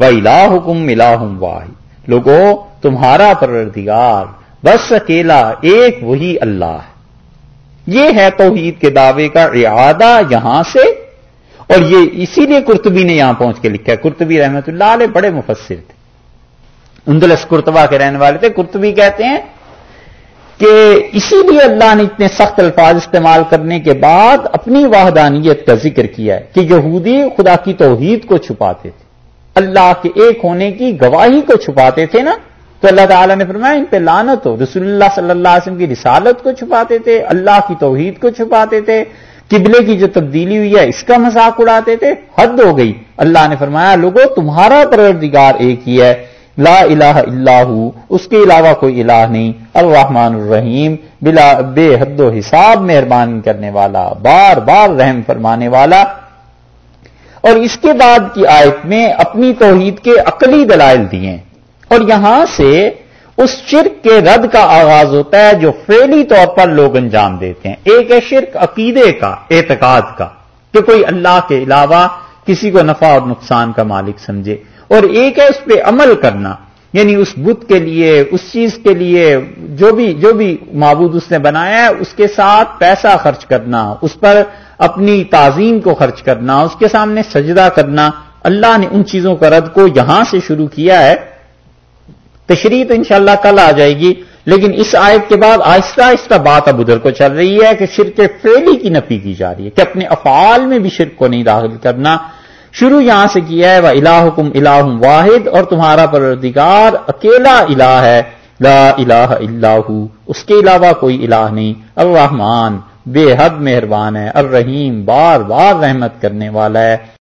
و الہکم الہم واحد۔ لوگو، تمہارا پروردگار بس اکیلا ایک وہی اللہ ہے۔ یہ ہے توحید کے دعوے کا اعادہ یہاں سے۔ اور یہ اسی لیے کرتبی نے یہاں پہنچ کے لکھا ہے۔ کرتبی رحمت اللہ علیہ بڑے مفسر تھے۔ اندلس کرتبہ کے رہنے والے تھے۔ کرتبی کہتے ہیں کہ اسی لیے اللہ نے اتنے سخت الفاظ استعمال کرنے کے بعد اپنی وحدانیت کا ذکر کیا ہے کہ یہودی خدا کی توحید کو چھپاتے تھے۔ اللہ کے ایک ہونے کی گواہی کو چھپاتے تھے نا، تو اللہ تعالیٰ نے فرمایا ان پہ لانت ہو۔ رسول اللہ صلی اللہ علیہ وسلم کی رسالت کو چھپاتے تھے، اللہ کی توحید کو چھپاتے تھے، قبلے کی جو تبدیلی ہوئی ہے، اس کا مذاق اڑاتے تھے، حد ہو گئی۔ اللہ نے فرمایا لوگوں تمہارا پروردگار ایک ہی ہے، لا الہ الا ہو، اس کے علاوہ کوئی الہ نہیں۔ الرحمن الرحیم، بلا بے حد و حساب مہربانی کرنے والا، بار بار رحم فرمانے والا اور اس کے بعد کی آیت میں اپنی توحید کے عقلی دلائل دیے۔ اور یہاں سے اس شرک کے رد کا آغاز ہوتا ہے جو فیلی طور پر لوگ انجام دیتے ہیں۔ ایک ہے شرک عقیدے کا، اعتقاد کا، کہ کوئی اللہ کے علاوہ کسی کو نفع اور نقصان کا مالک سمجھے۔ اور ایک ہے اس پہ عمل کرنا یعنی اس بت کے لیے، اس چیز کے لیے، جو بھی جو بھی معبود اس نے بنایا ہے، اس کے ساتھ پیسہ خرچ کرنا، اس پر اپنی تعظیم کو خرچ کرنا، اس کے سامنے سجدہ کرنا، اللہ نے ان چیزوں کا رد کو یہاں سے شروع کیا ہے۔ تشریح تو انشاءاللہ کل آ جائے گی، لیکن اس آیت کے بعد آہستہ آہستہ بات اب ادھر کو چل رہی ہے کہ شرک فیلی کی نفی کی جا رہی ہے، کہ اپنے افعال میں بھی شرک کو نہیں داخل کرنا۔ شروع یہاں سے کیا ہے وہ الہکم الہ واحد، اور تمہارا پروردگار اکیلا الہ ہے۔ لا الہ اللہ اس کے علاوہ کوئی الہ نہیں۔ الرحمن بے حد مہربان ہے الرحیم بار بار رحمت کرنے والا ہے۔